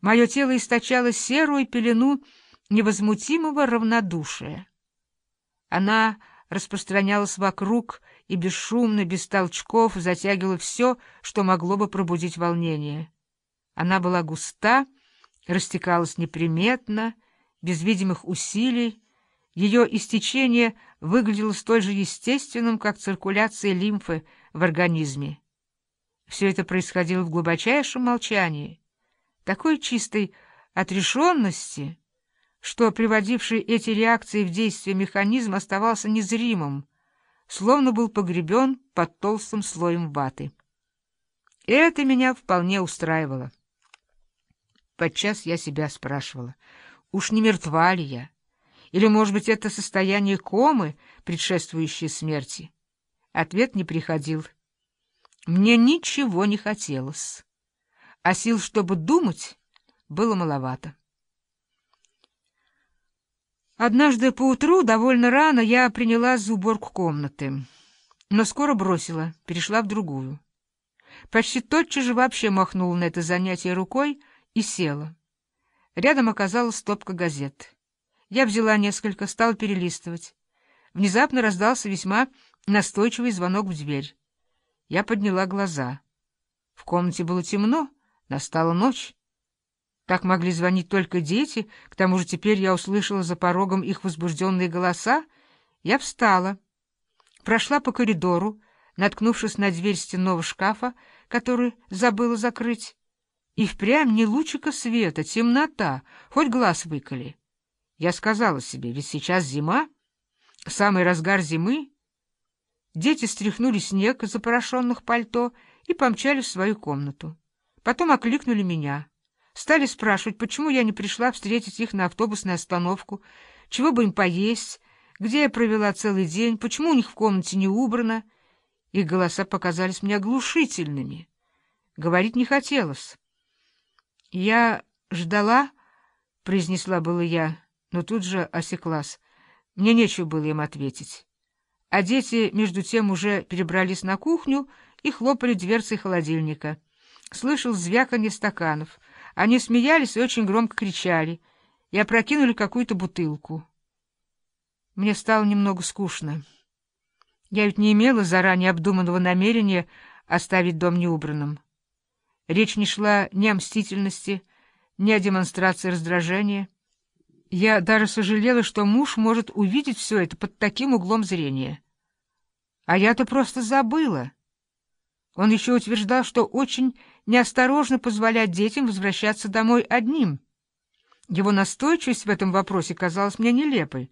Мое тело источало серую пелену невозмутимого равнодушия. Она распространялась вокруг и бесшумно, без толчков затягивала все, что могло бы пробудить волнение. Она была густа, растекалась неприметно, без видимых усилий, ее истечение выглядело столь же естественным, как циркуляция лимфы в организме. Все это происходило в глубочайшем молчании, такой чистой отрешенности, что приводивший эти реакции в действие механизм оставался незримым, словно был погребен под толстым слоем ваты. Это меня вполне устраивало. Подчас я себя спрашивала, уж не мертва ли я? Или, может быть, это состояние комы, предшествующее смерти? Ответ не приходил. Мне ничего не хотелось, а сил, чтобы думать, было маловато. Однажды поутру, довольно рано, я принялась за уборку комнаты, но скоро бросила, перешла в другую. Почти тотчас же вообще махнула на это занятие рукой и села. Рядом оказалась стопка газет. Я взяла несколько, стала перелистывать. Внезапно раздался весьма настойчивый звонок в дверь. Я подняла глаза. В комнате было темно, настала ночь. Так могли звонить только дети, к тому же теперь я услышала за порогом их возбужденные голоса. Я встала, прошла по коридору, наткнувшись на дверь стенного шкафа, который забыла закрыть. И впрямь не лучика света, темнота, хоть глаз выколи. Я сказала себе, ведь сейчас зима, самый разгар зимы. Дети стряхнули снег из запорошенных пальто и помчали в свою комнату. Потом окликнули меня. Стали спрашивать, почему я не пришла встретить их на автобусную остановку, чего бы им поесть, где я провела целый день, почему у них в комнате не убрано. Их голоса показались мне оглушительными. Говорить не хотелось. «Я ждала», — произнесла было я, но тут же осеклась. Мне нечего было им ответить. А дети, между тем, уже перебрались на кухню и хлопали дверцей холодильника. Слышал звяканье стаканов — они смеялись и очень громко кричали, и опрокинули какую-то бутылку. Мне стало немного скучно. Я ведь не имела заранее обдуманного намерения оставить дом неубранным. Речь не шла ни о мстительности, ни о демонстрации раздражения. Я даже сожалела, что муж может увидеть все это под таким углом зрения. А я-то просто забыла. Он еще утверждал, что очень неосторожно позволять детям возвращаться домой одним. Его настойчивость в этом вопросе казалась мне нелепой.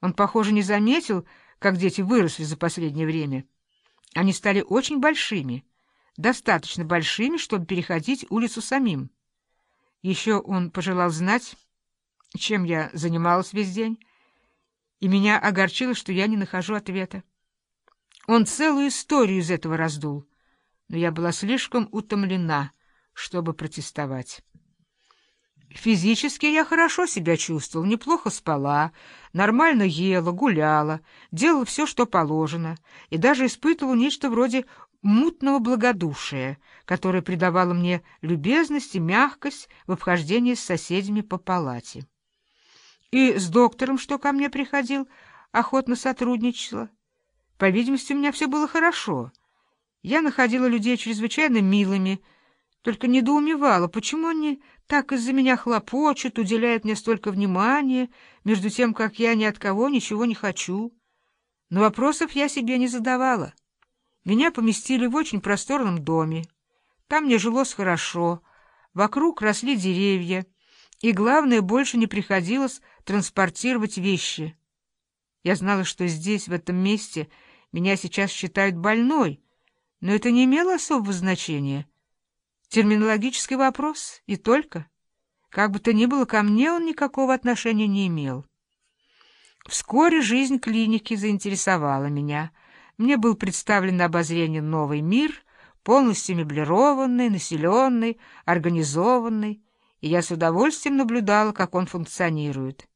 Он, похоже, не заметил, как дети выросли за последнее время. Они стали очень большими, достаточно большими, чтобы переходить улицу самим. Еще он пожелал знать, чем я занималась весь день, и меня огорчило, что я не нахожу ответа. Он целую историю из этого раздул — но я была слишком утомлена, чтобы протестовать. Физически я хорошо себя чувствовал, неплохо спала, нормально ела, гуляла, делала все, что положено, и даже испытывал нечто вроде мутного благодушия, которое придавало мне любезность и мягкость в обхождении с соседями по палате. И с доктором, что ко мне приходил, охотно сотрудничала. По видимости, у меня все было хорошо — я находила людей чрезвычайно милыми, только недоумевала, почему они так из-за меня хлопочут, уделяют мне столько внимания, между тем, как я ни от кого ничего не хочу. Но вопросов я себе не задавала. Меня поместили в очень просторном доме. Там мне жилось хорошо, вокруг росли деревья, и, главное, больше не приходилось транспортировать вещи. Я знала, что здесь, в этом месте, меня сейчас считают больной, но это не имело особого значения. Терминологический вопрос и только. Как бы то ни было, ко мне он никакого отношения не имел. Вскоре жизнь клиники заинтересовала меня. Мне был представлен на обозрение новый мир, полностью меблированный, населенный, организованный, и я с удовольствием наблюдала, как он функционирует.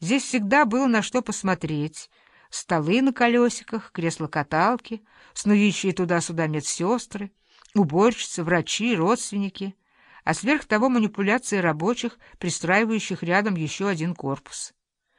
Здесь всегда было на что посмотреть — столы на колесиках, кресла-каталки, снующие туда-сюда медсестры, уборщицы, врачи, родственники. а сверх того манипуляции рабочих, пристраивающих рядом еще один корпус.